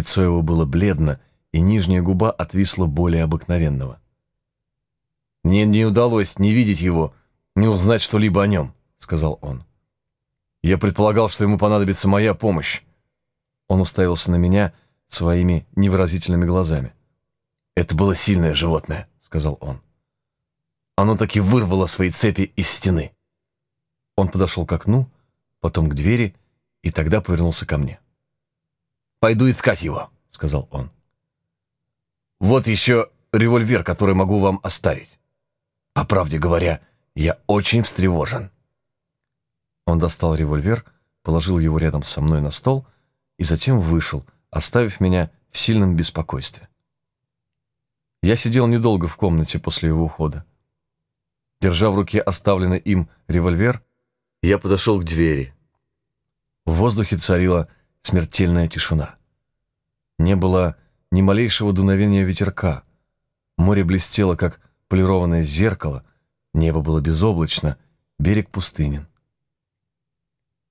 Лицо его было бледно, и нижняя губа отвисла более обыкновенного. «Мне не удалось не видеть его, не узнать что-либо о нем», — сказал он. «Я предполагал, что ему понадобится моя помощь». Он уставился на меня своими невыразительными глазами. «Это было сильное животное», — сказал он. Оно таки вырвало свои цепи из стены. Он подошел к окну, потом к двери и тогда повернулся ко мне. «Пойду искать его», — сказал он. «Вот еще револьвер, который могу вам оставить. По правде говоря, я очень встревожен». Он достал револьвер, положил его рядом со мной на стол и затем вышел, оставив меня в сильном беспокойстве. Я сидел недолго в комнате после его ухода. Держа в руке оставленный им револьвер, я подошел к двери. В воздухе царила смертельная тишина. Не было ни малейшего дуновения ветерка. Море блестело, как полированное зеркало, небо было безоблачно, берег пустынен.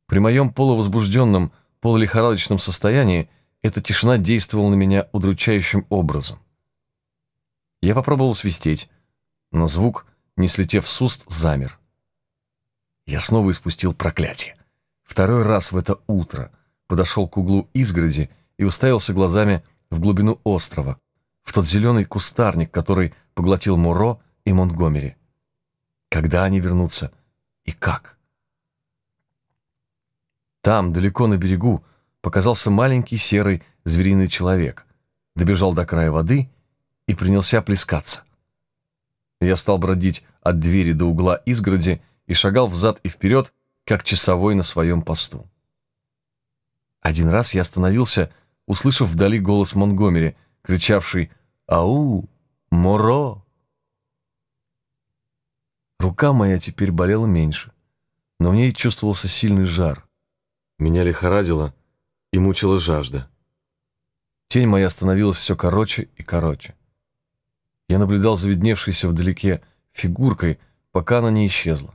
При моем полувозбужденном, полулихорадочном состоянии эта тишина действовала на меня удручающим образом. Я попробовал свистеть, но звук не слетев с уст, замер. Я снова испустил проклятие. Второй раз в это утро подошел к углу изгороди и уставился глазами в глубину острова, в тот зеленый кустарник, который поглотил Муро и Монтгомери. Когда они вернутся и как? Там, далеко на берегу, показался маленький серый звериный человек, добежал до края воды и принялся плескаться. Я стал бродить от двери до угла изгороди и шагал взад и вперед, как часовой на своем посту. Один раз я остановился, услышав вдали голос Монгомери, кричавший «Ау! Моро!». Рука моя теперь болела меньше, но в ней чувствовался сильный жар. Меня лихорадило и мучила жажда. Тень моя становилась все короче и короче. Я наблюдал за видневшейся вдалеке фигуркой, пока она не исчезла.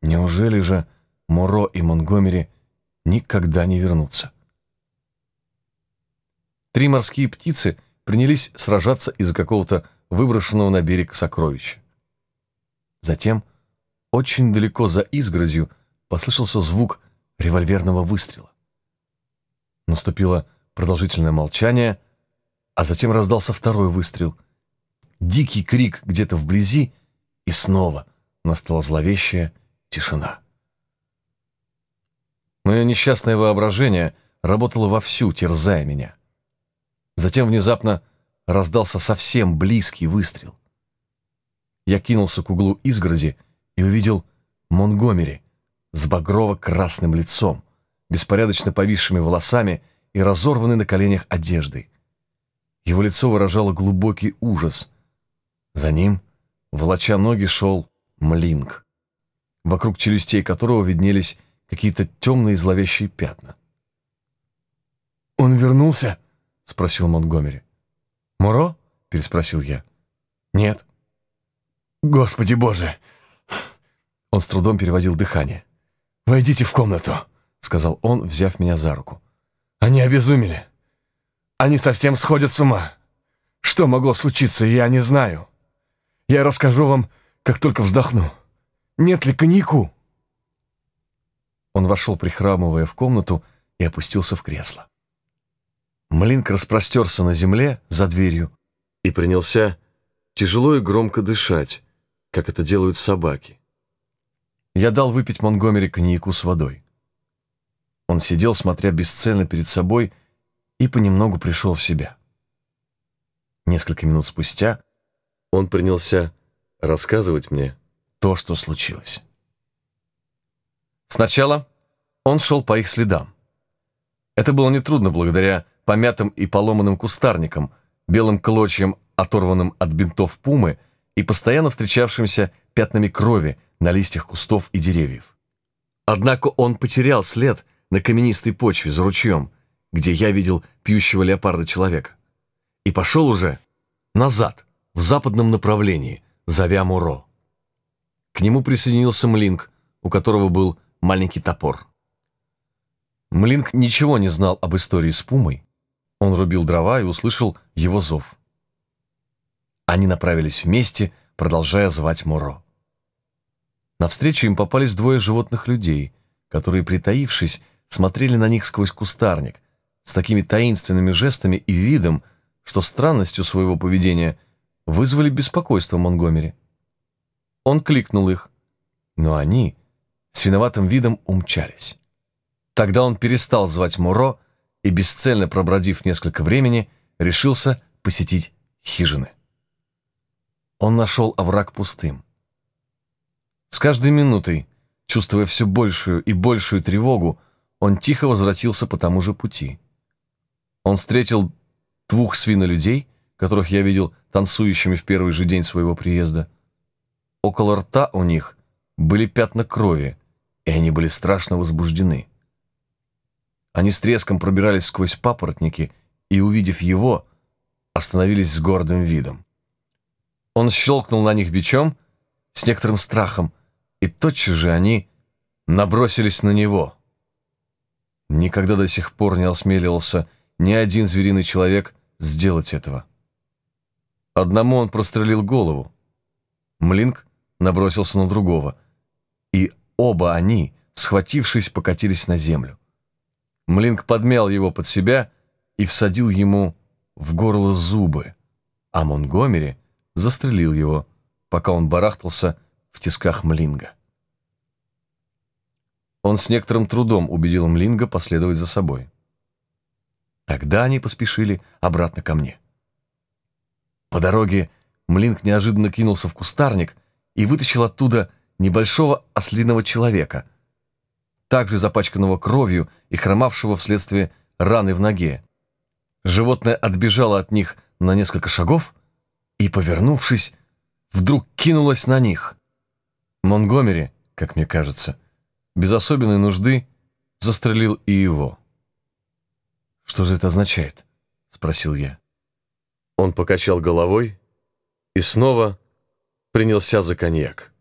Неужели же Моро и Монгомери никогда не вернутся? Три морские птицы принялись сражаться из-за какого-то выброшенного на берег сокровища. Затем, очень далеко за изгородью, послышался звук револьверного выстрела. Наступило продолжительное молчание, а затем раздался второй выстрел — дикий крик где-то вблизи, и снова настала зловещая тишина. Мое несчастное воображение работало вовсю, терзая меня. Затем внезапно раздался совсем близкий выстрел. Я кинулся к углу изгороди и увидел Монгомери с багрово-красным лицом, беспорядочно повисшими волосами и разорванной на коленях одеждой. Его лицо выражало глубокий ужас — за ним, волоча ноги, шел Млинг, вокруг челюстей которого виднелись какие-то темные зловещие пятна. «Он вернулся?» — спросил Монтгомери. «Муро?» — переспросил я. «Нет». «Господи боже!» Он с трудом переводил дыхание. «Войдите в комнату», — сказал он, взяв меня за руку. «Они обезумели. Они совсем сходят с ума. Что могло случиться, я не знаю». Я расскажу вам, как только вздохну. Нет ли коньяку?» Он вошел, прихрамывая в комнату, и опустился в кресло. Млинк распростерся на земле за дверью и принялся тяжело и громко дышать, как это делают собаки. Я дал выпить Монгомери коньяку с водой. Он сидел, смотря бесцельно перед собой, и понемногу пришел в себя. Несколько минут спустя он принялся рассказывать мне то, что случилось. Сначала он шел по их следам. Это было нетрудно благодаря помятым и поломанным кустарникам, белым клочьям, оторванным от бинтов пумы и постоянно встречавшимся пятнами крови на листьях кустов и деревьев. Однако он потерял след на каменистой почве за ручьем, где я видел пьющего леопарда человека, и пошел уже назад, в западном направлении, зовя Муро. К нему присоединился Млинк, у которого был маленький топор. Млинк ничего не знал об истории с Пумой, Он рубил дрова и услышал его зов. Они направились вместе, продолжая звать Моро. Навстречу им попались двое животных людей, которые, притаившись, смотрели на них сквозь кустарник, с такими таинственными жестами и видом, что странностью своего поведения вызвали беспокойство Монгомери. Он кликнул их, но они с виноватым видом умчались. Тогда он перестал звать Муро и, бесцельно пробродив несколько времени, решился посетить хижины. Он нашел овраг пустым. С каждой минутой, чувствуя все большую и большую тревогу, он тихо возвратился по тому же пути. Он встретил двух свинолюдей, которых я видел танцующими в первый же день своего приезда. Около рта у них были пятна крови, и они были страшно возбуждены. Они с треском пробирались сквозь папоротники и, увидев его, остановились с гордым видом. Он щелкнул на них бичом с некоторым страхом, и тотчас же они набросились на него. Никогда до сих пор не осмеливался ни один звериный человек сделать этого. Одному он прострелил голову. Млинк набросился на другого, и оба они, схватившись, покатились на землю. Млинк подмял его под себя и всадил ему в горло зубы, а Монгомери застрелил его, пока он барахтался в тисках Млинга. Он с некоторым трудом убедил Млинга последовать за собой. Тогда они поспешили обратно ко мне. По дороге Млинг неожиданно кинулся в кустарник и вытащил оттуда небольшого ослиного человека, также запачканного кровью и хромавшего вследствие раны в ноге. Животное отбежало от них на несколько шагов и, повернувшись, вдруг кинулось на них. Монгомери, как мне кажется, без особенной нужды застрелил и его. «Что же это означает?» — спросил я. Он покачал головой и снова принялся за коньяк.